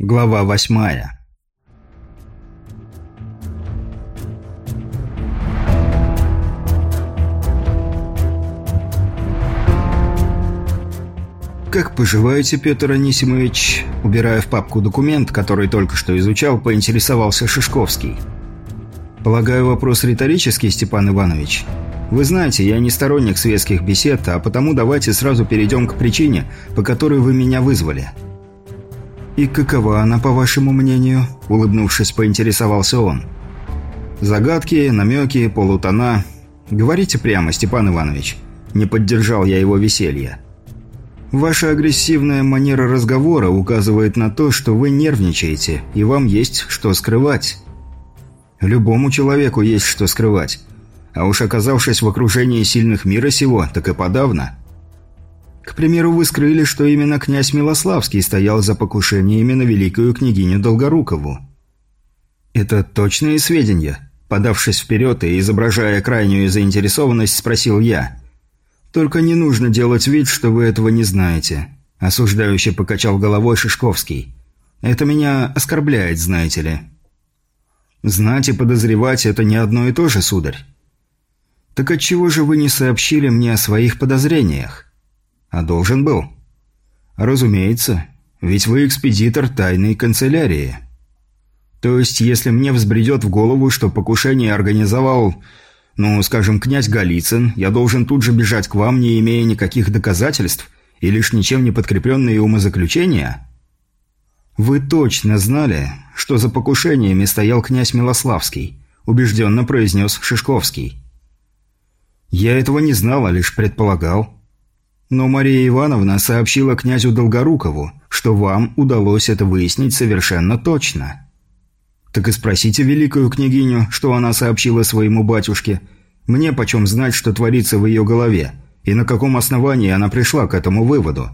Глава восьмая «Как поживаете, Петр Анисимович?» Убирая в папку документ, который только что изучал, поинтересовался Шишковский. «Полагаю, вопрос риторический, Степан Иванович?» «Вы знаете, я не сторонник светских бесед, а потому давайте сразу перейдем к причине, по которой вы меня вызвали». «И какова она, по вашему мнению?» – улыбнувшись, поинтересовался он. «Загадки, намеки, полутона. Говорите прямо, Степан Иванович». Не поддержал я его веселье. Ваша агрессивная манера разговора указывает на то, что вы нервничаете, и вам есть что скрывать. Любому человеку есть что скрывать. А уж оказавшись в окружении сильных мира сего, так и подавно. К примеру, вы скрыли, что именно князь Милославский стоял за покушениями на великую княгиню Долгорукову. Это точные сведения? Подавшись вперед и изображая крайнюю заинтересованность, спросил я. «Только не нужно делать вид, что вы этого не знаете», – осуждающе покачал головой Шишковский. «Это меня оскорбляет, знаете ли». «Знать и подозревать – это не одно и то же, сударь». «Так отчего же вы не сообщили мне о своих подозрениях?» «А должен был». «Разумеется, ведь вы экспедитор тайной канцелярии». «То есть, если мне взбредет в голову, что покушение организовал ну, скажем, князь Голицын, я должен тут же бежать к вам, не имея никаких доказательств и лишь ничем не подкрепленные умозаключения? Вы точно знали, что за покушениями стоял князь Милославский, убежденно произнес Шишковский. Я этого не знал, а лишь предполагал. Но Мария Ивановна сообщила князю Долгорукову, что вам удалось это выяснить совершенно точно. «Так и спросите великую княгиню, что она сообщила своему батюшке. Мне почем знать, что творится в ее голове, и на каком основании она пришла к этому выводу.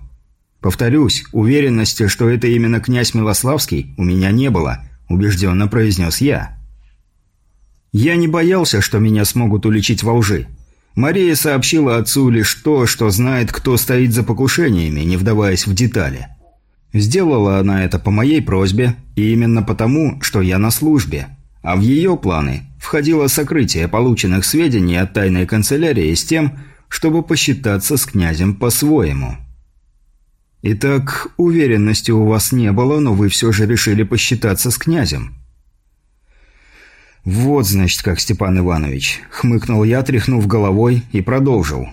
Повторюсь, уверенности, что это именно князь Милославский, у меня не было», – убежденно произнес я. Я не боялся, что меня смогут уличить во лжи. Мария сообщила отцу лишь то, что знает, кто стоит за покушениями, не вдаваясь в детали. Сделала она это по моей просьбе, и именно потому, что я на службе. А в ее планы входило сокрытие полученных сведений от тайной канцелярии с тем, чтобы посчитаться с князем по-своему. Итак, уверенности у вас не было, но вы все же решили посчитаться с князем. «Вот, значит, как, Степан Иванович», — хмыкнул я, тряхнув головой, и продолжил.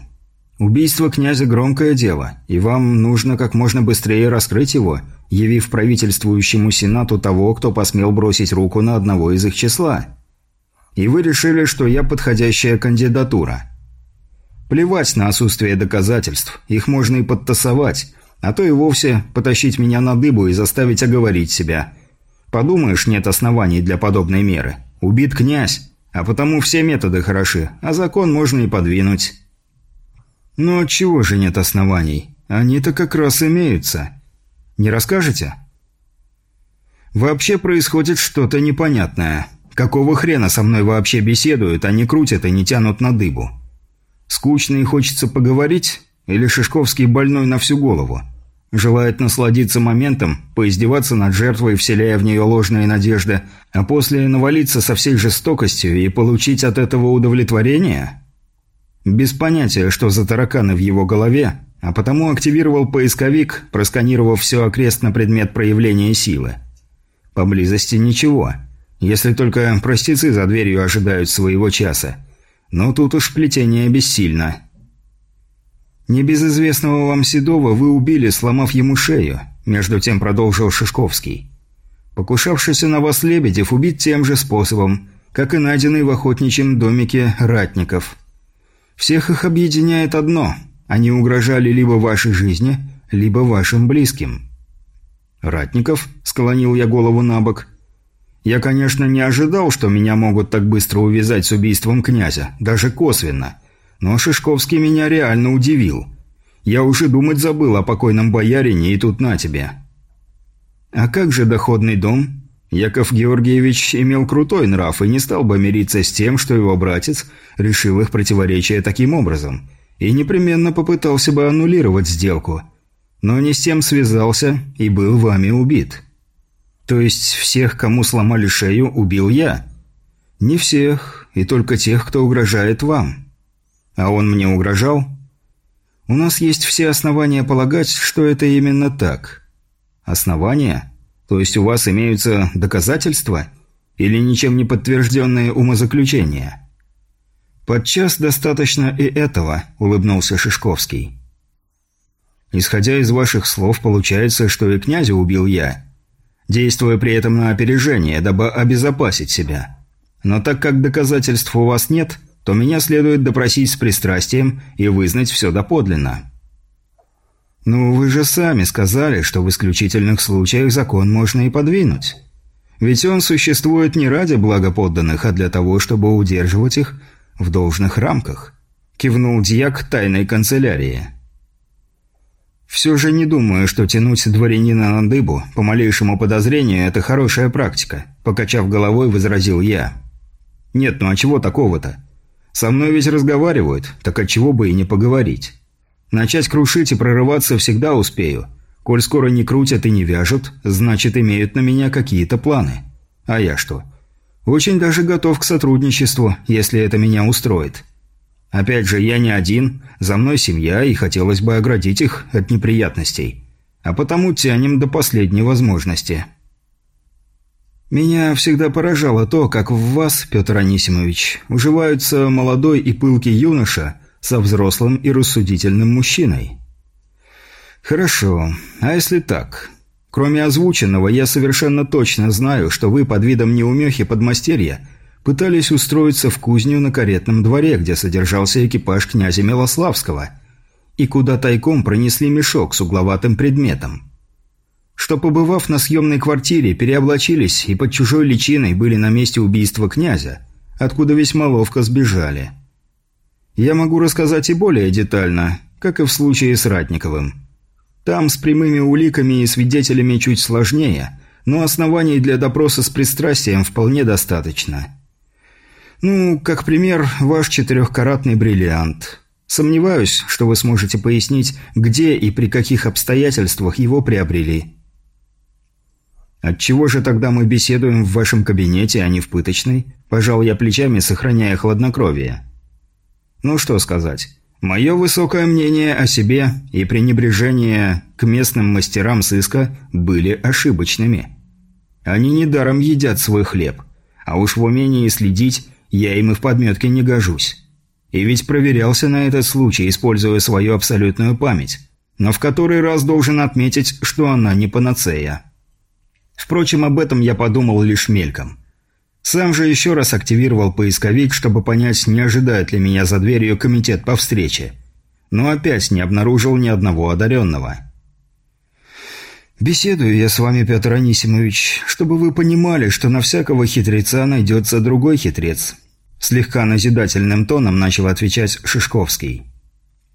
Убийство князя – громкое дело, и вам нужно как можно быстрее раскрыть его, явив правительствующему Сенату того, кто посмел бросить руку на одного из их числа. И вы решили, что я подходящая кандидатура. Плевать на отсутствие доказательств, их можно и подтасовать, а то и вовсе потащить меня на дыбу и заставить оговорить себя. Подумаешь, нет оснований для подобной меры. Убит князь, а потому все методы хороши, а закон можно и подвинуть». «Но чего же нет оснований? Они-то как раз имеются. Не расскажете?» «Вообще происходит что-то непонятное. Какого хрена со мной вообще беседуют, не крутят и не тянут на дыбу? Скучно и хочется поговорить? Или Шишковский больной на всю голову?» Желает насладиться моментом, поиздеваться над жертвой, вселяя в нее ложные надежды, а после навалиться со всей жестокостью и получить от этого удовлетворение? Без понятия, что за тараканы в его голове, а потому активировал поисковик, просканировав все окрест на предмет проявления силы. Поблизости ничего, если только простецы за дверью ожидают своего часа. Но тут уж плетение бессильно. «Небезызвестного вам Седова вы убили, сломав ему шею», между тем продолжил Шишковский. «Покушавшийся на вас Лебедев убит тем же способом, как и найденный в охотничьем домике Ратников». Всех их объединяет одно – они угрожали либо вашей жизни, либо вашим близким. «Ратников?» – склонил я голову на бок. «Я, конечно, не ожидал, что меня могут так быстро увязать с убийством князя, даже косвенно. Но Шишковский меня реально удивил. Я уже думать забыл о покойном боярине, и тут на тебе». «А как же доходный дом?» Яков Георгиевич имел крутой нрав и не стал бы мириться с тем, что его братец решил их противоречия таким образом, и непременно попытался бы аннулировать сделку. Но не с тем связался и был вами убит. То есть всех, кому сломали шею, убил я? Не всех, и только тех, кто угрожает вам. А он мне угрожал? У нас есть все основания полагать, что это именно так. Основания? То есть у вас имеются доказательства? Или ничем не подтвержденные умозаключения? Подчас достаточно и этого, улыбнулся Шишковский. Исходя из ваших слов, получается, что и князя убил я, действуя при этом на опережение, дабы обезопасить себя. Но так как доказательств у вас нет, то меня следует допросить с пристрастием и вызнать все доподлинно. «Ну, вы же сами сказали, что в исключительных случаях закон можно и подвинуть. Ведь он существует не ради блага подданных, а для того, чтобы удерживать их в должных рамках», – кивнул дьяк тайной канцелярии. «Все же не думаю, что тянуть дворянина на дыбу, по малейшему подозрению, это хорошая практика», – покачав головой, возразил я. «Нет, ну а чего такого-то? Со мной ведь разговаривают, так отчего бы и не поговорить. Начать крушить и прорываться всегда успею. Коль скоро не крутят и не вяжут, значит, имеют на меня какие-то планы. А я что? Очень даже готов к сотрудничеству, если это меня устроит. Опять же, я не один, за мной семья, и хотелось бы оградить их от неприятностей. А потому тянем до последней возможности». Меня всегда поражало то, как в вас, Петр Анисимович, уживаются молодой и пылкий юноша со взрослым и рассудительным мужчиной. Хорошо, а если так? Кроме озвученного, я совершенно точно знаю, что вы под видом неумехи подмастерья пытались устроиться в кузню на каретном дворе, где содержался экипаж князя Милославского, и куда тайком пронесли мешок с угловатым предметом что, побывав на съемной квартире, переоблачились и под чужой личиной были на месте убийства князя, откуда весьма ловко сбежали. Я могу рассказать и более детально, как и в случае с Ратниковым. Там с прямыми уликами и свидетелями чуть сложнее, но оснований для допроса с пристрастием вполне достаточно. Ну, как пример, ваш четырехкаратный бриллиант. Сомневаюсь, что вы сможете пояснить, где и при каких обстоятельствах его приобрели. «Отчего же тогда мы беседуем в вашем кабинете, а не в пыточной?» Пожал я плечами, сохраняя хладнокровие. «Ну что сказать. Мое высокое мнение о себе и пренебрежение к местным мастерам сыска были ошибочными. Они недаром едят свой хлеб, а уж в умении следить я им и в подметке не гожусь. И ведь проверялся на этот случай, используя свою абсолютную память, но в который раз должен отметить, что она не панацея». Впрочем, об этом я подумал лишь мельком. Сам же еще раз активировал поисковик, чтобы понять, не ожидает ли меня за дверью комитет по встрече. Но опять не обнаружил ни одного одаренного. «Беседую я с вами, Петр Анисимович, чтобы вы понимали, что на всякого хитреца найдется другой хитрец». Слегка назидательным тоном начал отвечать Шишковский.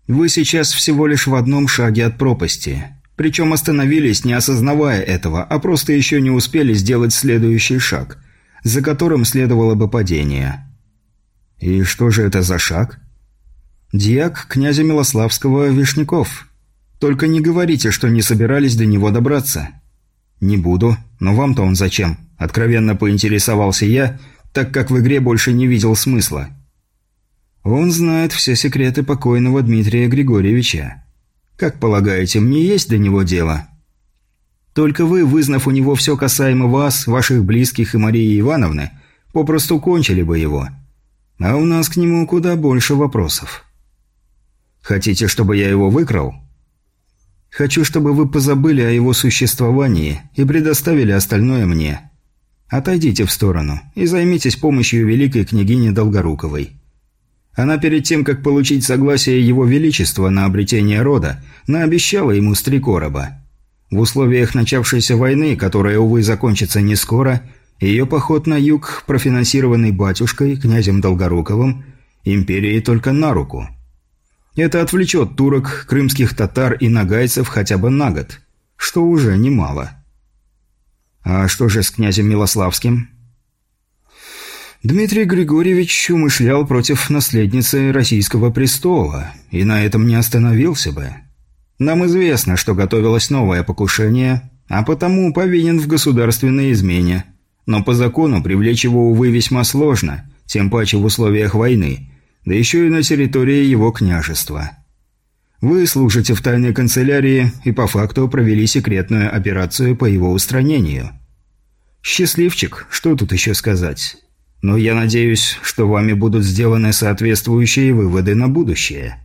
«Вы сейчас всего лишь в одном шаге от пропасти. Причем остановились, не осознавая этого, а просто еще не успели сделать следующий шаг, за которым следовало бы падение. И что же это за шаг? Диак князя Милославского Вишняков. Только не говорите, что не собирались до него добраться. Не буду, но вам-то он зачем? Откровенно поинтересовался я, так как в игре больше не видел смысла. Он знает все секреты покойного Дмитрия Григорьевича. Как полагаете, мне есть до него дело? Только вы, вызнав у него все касаемо вас, ваших близких и Марии Ивановны, попросту кончили бы его. А у нас к нему куда больше вопросов. Хотите, чтобы я его выкрал? Хочу, чтобы вы позабыли о его существовании и предоставили остальное мне. Отойдите в сторону и займитесь помощью великой княгини Долгоруковой. Она перед тем, как получить согласие Его Величества на обретение рода, наобещала ему три короба. В условиях начавшейся войны, которая, увы, закончится не скоро, ее поход на юг, профинансированный батюшкой, князем Долгоруковым, империи только на руку. Это отвлечет турок, крымских татар и нагайцев хотя бы на год, что уже немало. А что же с князем Милославским? Дмитрий Григорьевич умышлял против наследницы российского престола, и на этом не остановился бы. Нам известно, что готовилось новое покушение, а потому повинен в государственной измене. Но по закону привлечь его, увы, весьма сложно, тем паче в условиях войны, да еще и на территории его княжества. Вы служите в тайной канцелярии и по факту провели секретную операцию по его устранению. Счастливчик, что тут еще сказать? Но я надеюсь, что вами будут сделаны соответствующие выводы на будущее.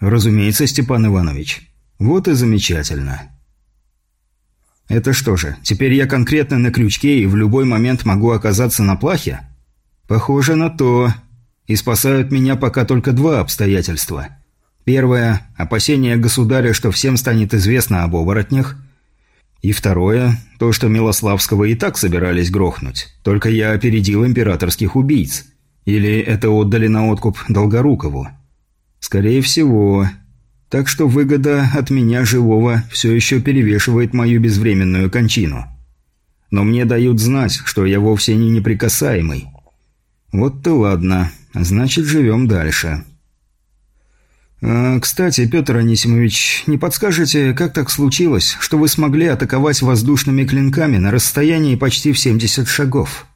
Разумеется, Степан Иванович. Вот и замечательно. Это что же, теперь я конкретно на крючке и в любой момент могу оказаться на плахе? Похоже на то. И спасают меня пока только два обстоятельства. Первое – опасение государя, что всем станет известно об оборотнях. И второе – то, что Милославского и так собирались грохнуть. Только я опередил императорских убийц. Или это отдали на откуп Долгорукову. Скорее всего, так что выгода от меня живого все еще перевешивает мою безвременную кончину. Но мне дают знать, что я вовсе не неприкасаемый. Вот то ладно, значит живем дальше. А, кстати, Петр Анисимович, не подскажете, как так случилось, что вы смогли атаковать воздушными клинками на расстоянии почти в 70 шагов?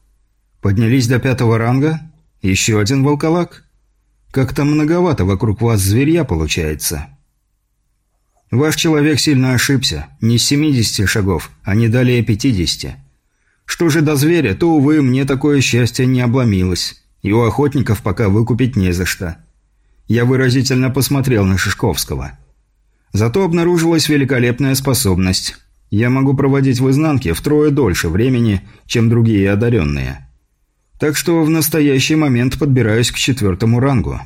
Поднялись до пятого ранга? Еще один волколак? Как-то многовато вокруг вас зверья получается. Ваш человек сильно ошибся. Не с 70 шагов, а не далее 50. Что же до зверя, то, увы, мне такое счастье не обломилось. И у охотников пока выкупить не за что. Я выразительно посмотрел на Шишковского. Зато обнаружилась великолепная способность. Я могу проводить в изнанке втрое дольше времени, чем другие одаренные. Так что в настоящий момент подбираюсь к четвертому рангу.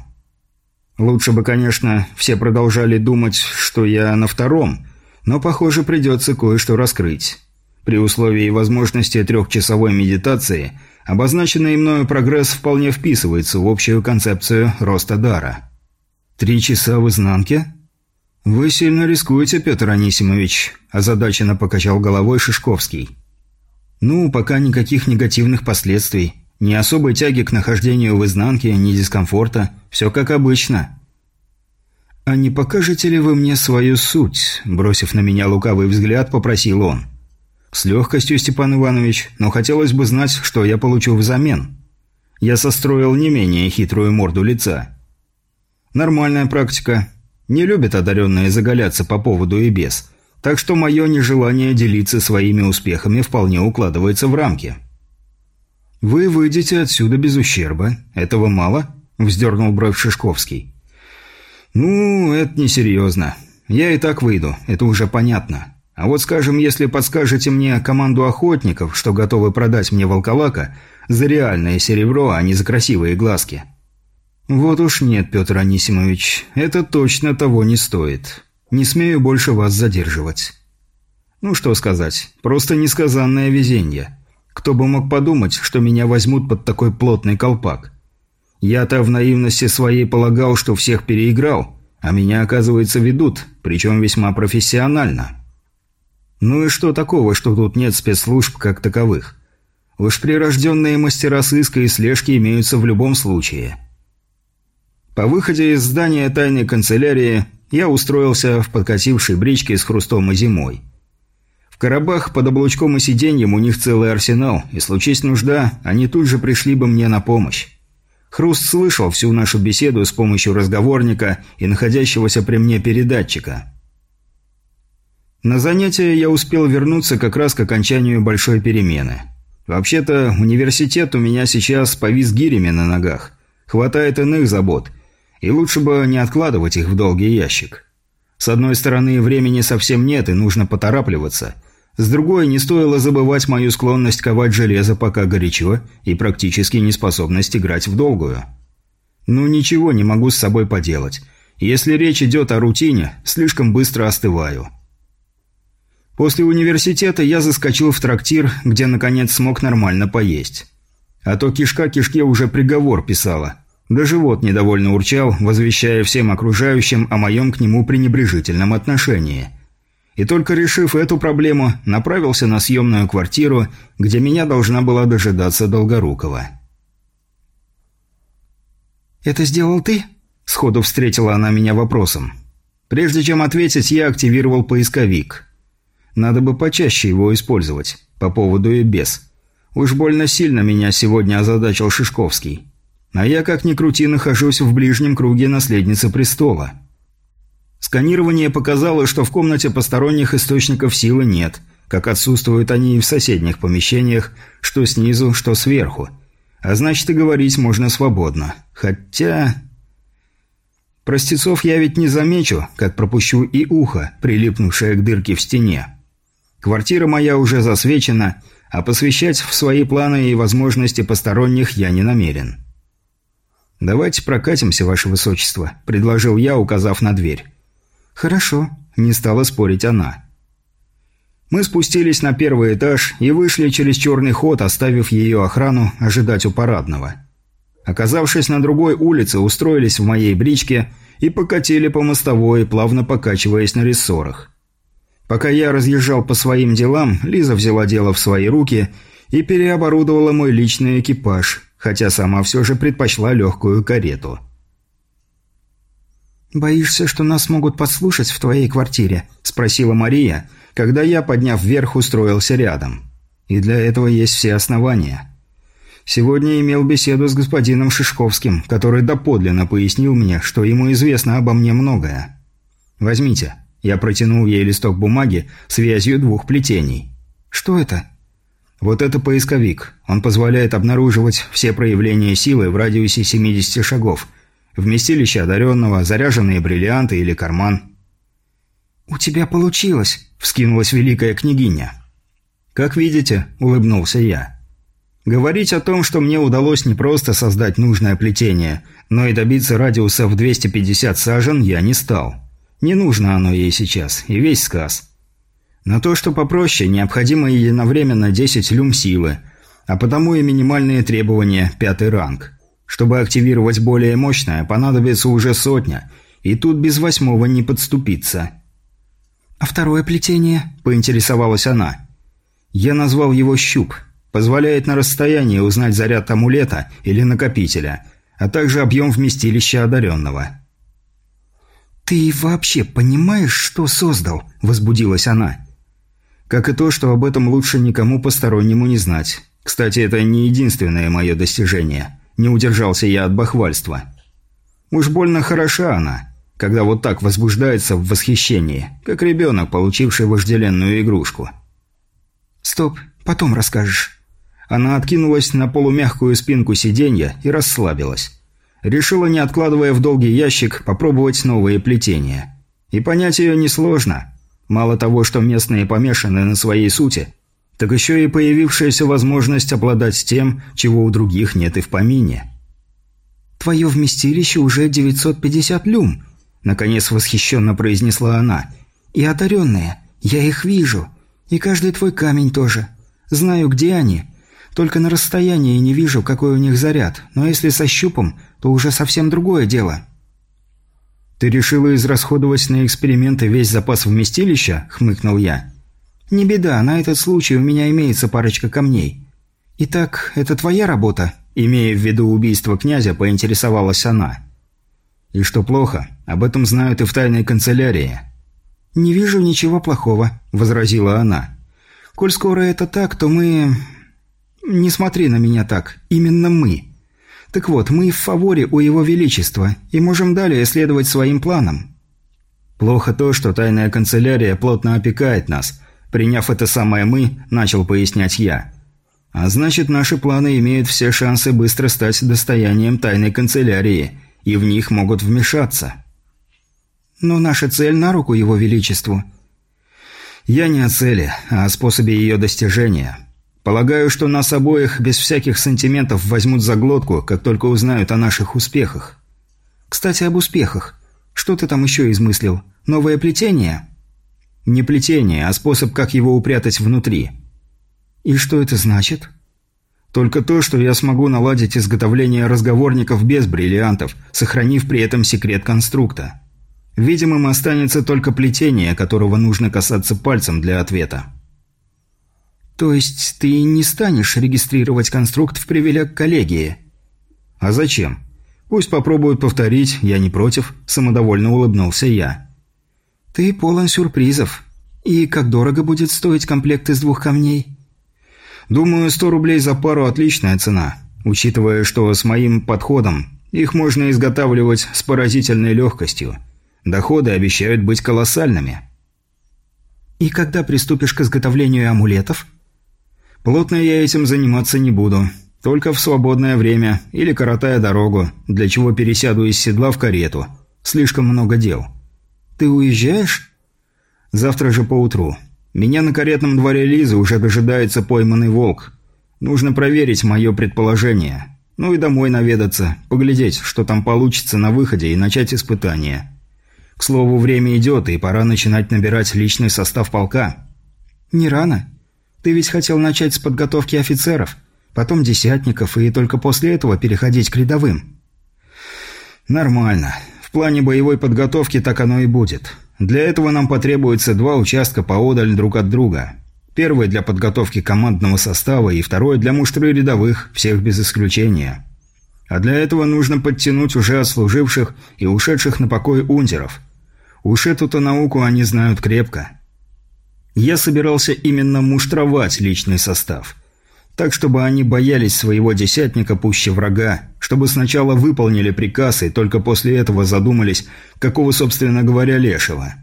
Лучше бы, конечно, все продолжали думать, что я на втором, но, похоже, придется кое-что раскрыть. При условии возможности трехчасовой медитации обозначенный мною прогресс вполне вписывается в общую концепцию роста дара. «Три часа в изнанке?» «Вы сильно рискуете, Петр Анисимович», – озадаченно покачал головой Шишковский. «Ну, пока никаких негативных последствий. Ни особой тяги к нахождению в изнанке, ни дискомфорта. Все как обычно. «А не покажете ли вы мне свою суть?» Бросив на меня лукавый взгляд, попросил он. «С легкостью, Степан Иванович, но хотелось бы знать, что я получу взамен». Я состроил не менее хитрую морду лица. «Нормальная практика. Не любят одаренные заголяться по поводу и без. Так что мое нежелание делиться своими успехами вполне укладывается в рамки». «Вы выйдете отсюда без ущерба. Этого мало?» – вздернул бровь Шишковский. «Ну, это несерьезно. Я и так выйду, это уже понятно. А вот, скажем, если подскажете мне команду охотников, что готовы продать мне волколака за реальное серебро, а не за красивые глазки». «Вот уж нет, Петр Анисимович, это точно того не стоит. Не смею больше вас задерживать». «Ну что сказать, просто несказанное везение». Кто бы мог подумать, что меня возьмут под такой плотный колпак? Я-то в наивности своей полагал, что всех переиграл, а меня, оказывается, ведут, причем весьма профессионально. Ну и что такого, что тут нет спецслужб как таковых? Уж прирожденные мастера сыска и слежки имеются в любом случае. По выходе из здания тайной канцелярии я устроился в подкатившей бричке с хрустом и зимой. В коробах под облучком и сиденьем у них целый арсенал, и случись нужда, они тут же пришли бы мне на помощь. Хруст слышал всю нашу беседу с помощью разговорника и находящегося при мне передатчика. На занятие я успел вернуться как раз к окончанию большой перемены. Вообще-то, университет у меня сейчас повис гирями на ногах. Хватает иных забот, и лучше бы не откладывать их в долгий ящик. С одной стороны, времени совсем нет, и нужно поторапливаться – с другой, не стоило забывать мою склонность ковать железо пока горячо и практически неспособность играть в долгую. Ну ничего не могу с собой поделать. Если речь идет о рутине, слишком быстро остываю. После университета я заскочил в трактир, где наконец смог нормально поесть. А то кишка кишке уже приговор писала. Да живот недовольно урчал, возвещая всем окружающим о моем к нему пренебрежительном отношении – и только решив эту проблему, направился на съемную квартиру, где меня должна была дожидаться Долгорукова. «Это сделал ты?» – сходу встретила она меня вопросом. Прежде чем ответить, я активировал поисковик. Надо бы почаще его использовать, по поводу и без. Уж больно сильно меня сегодня озадачил Шишковский. А я, как ни крути, нахожусь в ближнем круге наследницы престола. Сканирование показало, что в комнате посторонних источников силы нет, как отсутствуют они и в соседних помещениях, что снизу, что сверху. А значит, и говорить можно свободно. Хотя... Простецов я ведь не замечу, как пропущу и ухо, прилипнувшее к дырке в стене. Квартира моя уже засвечена, а посвящать в свои планы и возможности посторонних я не намерен. «Давайте прокатимся, ваше высочество», – предложил я, указав на дверь. «Хорошо», – не стала спорить она. Мы спустились на первый этаж и вышли через черный ход, оставив ее охрану ожидать у парадного. Оказавшись на другой улице, устроились в моей бричке и покатили по мостовой, плавно покачиваясь на рессорах. Пока я разъезжал по своим делам, Лиза взяла дело в свои руки и переоборудовала мой личный экипаж, хотя сама все же предпочла легкую карету. «Боишься, что нас могут подслушать в твоей квартире?» – спросила Мария, когда я, подняв вверх, устроился рядом. И для этого есть все основания. Сегодня имел беседу с господином Шишковским, который доподлинно пояснил мне, что ему известно обо мне многое. Возьмите. Я протянул ей листок бумаги с вязью двух плетений. Что это? Вот это поисковик. Он позволяет обнаруживать все проявления силы в радиусе 70 шагов. Вместилище одаренного, заряженные бриллианты или карман. «У тебя получилось!» – вскинулась великая княгиня. «Как видите», – улыбнулся я. Говорить о том, что мне удалось не просто создать нужное плетение, но и добиться радиуса в 250 сажен, я не стал. Не нужно оно ей сейчас, и весь сказ. На то, что попроще, необходимо единовременно 10 люм силы, а потому и минимальные требования – пятый ранг. Чтобы активировать более мощное, понадобится уже сотня, и тут без восьмого не подступиться. «А второе плетение?» – поинтересовалась она. Я назвал его «щуп», Позволяет на расстоянии узнать заряд амулета или накопителя, а также объем вместилища одаренного. «Ты вообще понимаешь, что создал?» – возбудилась она. «Как и то, что об этом лучше никому постороннему не знать. Кстати, это не единственное мое достижение. Не удержался я от бахвальства. Уж больно хороша она, когда вот так возбуждается в восхищении, как ребенок, получивший вожделенную игрушку». «Стоп, потом расскажешь». Она откинулась на полумягкую спинку сиденья и расслабилась. Решила, не откладывая в долгий ящик, попробовать новые плетения. И понять ее несложно. Мало того, что местные помешаны на своей сути, так еще и появившаяся возможность обладать тем, чего у других нет и в помине. «Твое вместилище уже 950 люм», — наконец восхищенно произнесла она. «И одаренные. Я их вижу. И каждый твой камень тоже. Знаю, где они, только на расстоянии не вижу, какой у них заряд, но если со щупом, то уже совсем другое дело». «Ты решила израсходовать на эксперименты весь запас вместилища?» – хмыкнул я. «Не беда, на этот случай у меня имеется парочка камней. Итак, это твоя работа?» Имея в виду убийство князя, поинтересовалась она. «И что плохо, об этом знают и в тайной канцелярии». «Не вижу ничего плохого», – возразила она. «Коль скоро это так, то мы... «Не смотри на меня так. Именно мы. Так вот, мы в фаворе у Его Величества и можем далее следовать своим планам». «Плохо то, что тайная канцелярия плотно опекает нас. Приняв это самое «мы», начал пояснять я. А значит, наши планы имеют все шансы быстро стать достоянием тайной канцелярии, и в них могут вмешаться». «Но наша цель на руку Его Величеству». «Я не о цели, а о способе ее достижения». Полагаю, что нас обоих без всяких сантиментов возьмут за глотку, как только узнают о наших успехах. Кстати, об успехах. Что ты там еще измыслил? Новое плетение? Не плетение, а способ, как его упрятать внутри. И что это значит? Только то, что я смогу наладить изготовление разговорников без бриллиантов, сохранив при этом секрет конструкта. Видимым останется только плетение, которого нужно касаться пальцем для ответа. «То есть ты не станешь регистрировать конструкт в привилег коллегии?» «А зачем? Пусть попробуют повторить, я не против», – самодовольно улыбнулся я. «Ты полон сюрпризов. «И как дорого будет стоить комплект из двух камней?» «Думаю, 100 рублей за пару – отличная цена, учитывая, что с моим подходом их можно изготавливать с поразительной легкостью. Доходы обещают быть колоссальными». «И когда приступишь к изготовлению амулетов?» «Плотно я этим заниматься не буду. Только в свободное время или коротая дорогу, для чего пересяду из седла в карету. Слишком много дел». «Ты уезжаешь?» «Завтра же поутру. Меня на каретном дворе Лизы уже дожидается пойманный волк. Нужно проверить мое предположение. Ну и домой наведаться, поглядеть, что там получится на выходе и начать испытание». К слову, время идет, и пора начинать набирать личный состав полка. Не рано. Ты ведь хотел начать с подготовки офицеров, потом десятников, и только после этого переходить к рядовым. Нормально. В плане боевой подготовки так оно и будет. Для этого нам потребуется два участка поодаль друг от друга. Первый для подготовки командного состава и второй для муштры рядовых, всех без исключения. А для этого нужно подтянуть уже отслуживших и ушедших на покой унтеров – Уж эту-то науку они знают крепко. Я собирался именно муштровать личный состав. Так, чтобы они боялись своего десятника пуще врага, чтобы сначала выполнили приказ и только после этого задумались, какого, собственно говоря, лешего.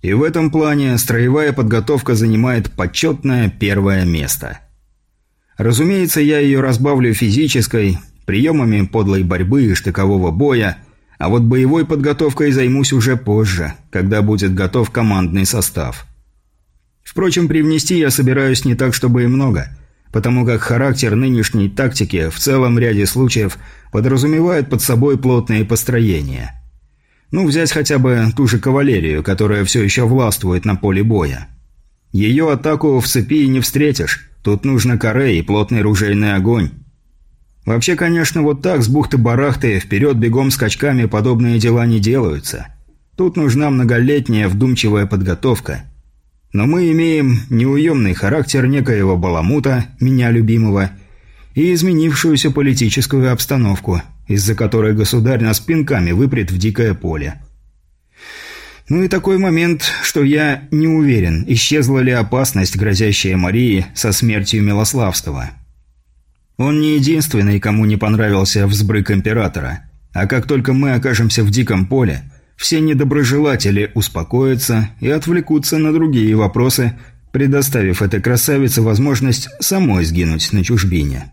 И в этом плане строевая подготовка занимает почетное первое место. Разумеется, я ее разбавлю физической, приемами подлой борьбы и штыкового боя – а вот боевой подготовкой займусь уже позже, когда будет готов командный состав. Впрочем, привнести я собираюсь не так, чтобы и много, потому как характер нынешней тактики в целом ряде случаев подразумевает под собой плотные построения. Ну, взять хотя бы ту же кавалерию, которая все еще властвует на поле боя. Ее атаку в цепи не встретишь, тут нужно коре и плотный ружейный огонь. Вообще, конечно, вот так, с бухты-барахты, вперед бегом скачками подобные дела не делаются. Тут нужна многолетняя вдумчивая подготовка. Но мы имеем неуемный характер некоего баламута, меня любимого, и изменившуюся политическую обстановку, из-за которой государь нас пинками выпрет в дикое поле. Ну и такой момент, что я не уверен, исчезла ли опасность, грозящая Марии со смертью Милославского. Он не единственный, кому не понравился взбрык императора. А как только мы окажемся в диком поле, все недоброжелатели успокоятся и отвлекутся на другие вопросы, предоставив этой красавице возможность самой сгинуть на чужбине.